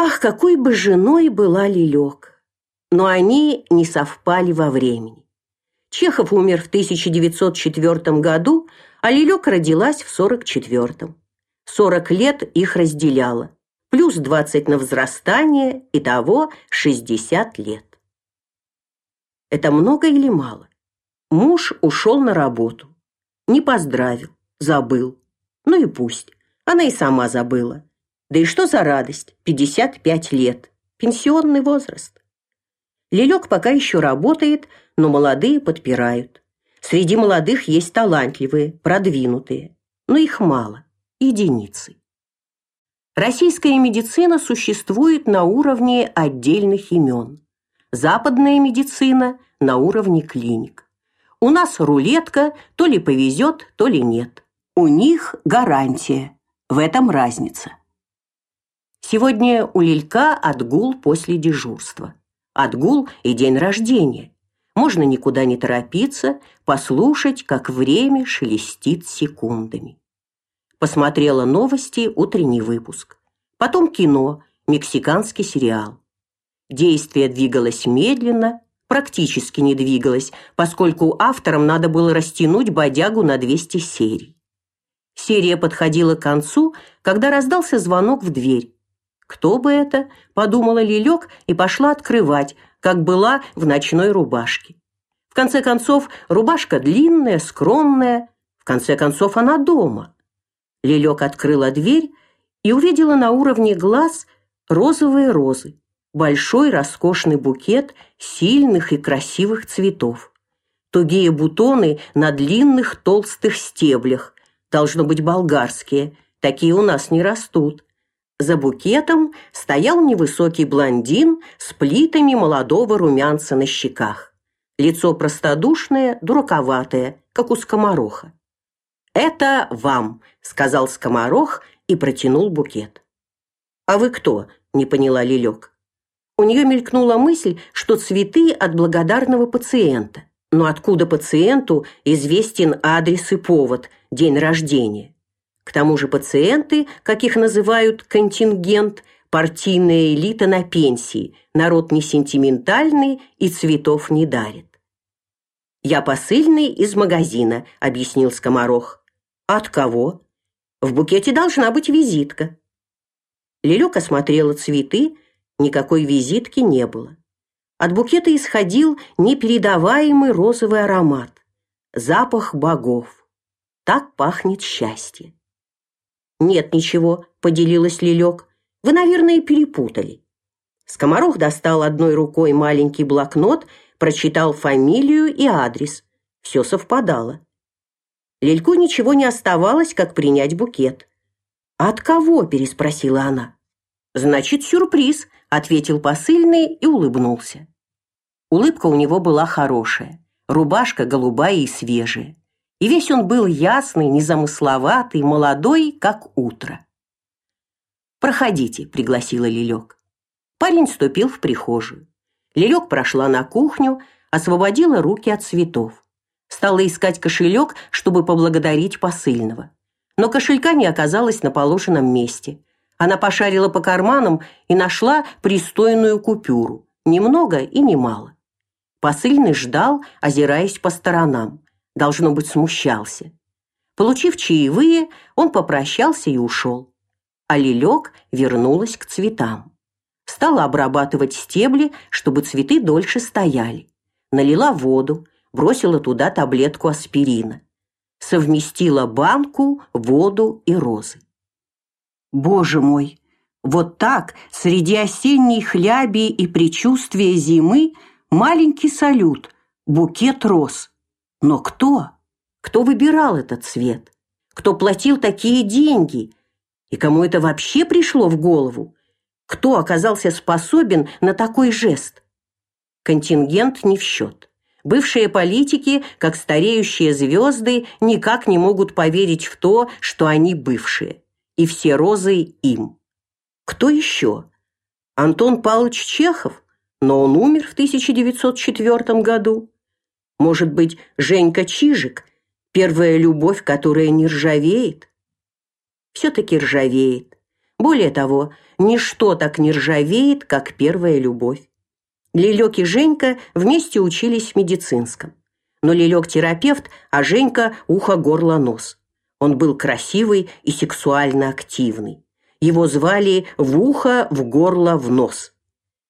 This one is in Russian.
Ах, какой бы женой была Лилек! Но они не совпали во времени. Чехов умер в 1904 году, а Лилек родилась в 44-м. 40 лет их разделяло, плюс 20 на взрастание, и того 60 лет. Это много или мало? Муж ушел на работу. Не поздравил, забыл. Ну и пусть. Она и сама забыла. Да и что за радость? 55 лет. Пенсионный возраст. Лелек пока еще работает, но молодые подпирают. Среди молодых есть талантливые, продвинутые, но их мало, единицы. Российская медицина существует на уровне отдельных имен. Западная медицина на уровне клиник. У нас рулетка, то ли повезет, то ли нет. У них гарантия. В этом разница. Сегодня у Лилька отгул после дежурства. Отгул и день рождения. Можно никуда не торопиться, послушать, как время шелестит секундами. Посмотрела новости, утренний выпуск. Потом кино, мексиканский сериал. Действие двигалось медленно, практически не двигалось, поскольку авторам надо было растянуть бодягу на 200 серий. Серия подходила к концу, когда раздался звонок в дверь. Кто бы это, подумала Лилек и пошла открывать, как была в ночной рубашке. В конце концов, рубашка длинная, скромная, в конце концов она дома. Лилек открыла дверь и увидела на уровне глаз розовые розы, большой роскошный букет сильных и красивых цветов. Тугие бутоны на длинных толстых стеблях, должно быть болгарские, такие у нас не растут. За букетом стоял невысокий блондин с плитами молодого румянца на щеках. Лицо простодушное, дураковатое, как у скомороха. «Это вам», — сказал скоморох и протянул букет. «А вы кто?» — не поняла Лилек. У нее мелькнула мысль, что цветы от благодарного пациента. Но откуда пациенту известен адрес и повод, день рождения? К тому же пациенты, как их называют контингент, партийная элита на пенсии, народ не сентиментальный и цветов не дарит. «Я посыльный из магазина», — объяснил скоморох. «От кого?» «В букете должна быть визитка». Лилек осмотрела цветы, никакой визитки не было. От букета исходил непередаваемый розовый аромат, запах богов. Так пахнет счастье. Нет ничего, поделилась Лилек. Вы, наверное, перепутали. Скоморох достал одной рукой маленький блокнот, прочитал фамилию и адрес. Все совпадало. Лильку ничего не оставалось, как принять букет. «От кого?» – переспросила она. «Значит, сюрприз», – ответил посыльный и улыбнулся. Улыбка у него была хорошая, рубашка голубая и свежая и весь он был ясный, незамысловатый, молодой, как утро. «Проходите», — пригласила Лилек. Парень вступил в прихожую. Лилек прошла на кухню, освободила руки от цветов. Стала искать кошелек, чтобы поблагодарить посыльного. Но кошелька не оказалось на положенном месте. Она пошарила по карманам и нашла пристойную купюру. Немного и немало. Посыльный ждал, озираясь по сторонам должно быть, смущался. Получив чаевые, он попрощался и ушел. А Лилек вернулась к цветам. Стала обрабатывать стебли, чтобы цветы дольше стояли. Налила воду, бросила туда таблетку аспирина. Совместила банку, воду и розы. Боже мой, вот так, среди осенней хляби и предчувствия зимы, маленький салют, букет роз. Но кто? Кто выбирал этот цвет? Кто платил такие деньги? И кому это вообще пришло в голову? Кто оказался способен на такой жест? Контингент не в счет. Бывшие политики, как стареющие звезды, никак не могут поверить в то, что они бывшие. И все розы им. Кто еще? Антон Павлович Чехов? Но он умер в 1904 году. Может быть, Женька Чижик, первая любовь, которая не ржавеет? Все-таки ржавеет. Более того, ничто так не ржавеет, как первая любовь. Лилек и Женька вместе учились в медицинском. Но Лилек терапевт, а Женька ухо, горло, нос. Он был красивый и сексуально активный. Его звали в ухо, в горло, в нос.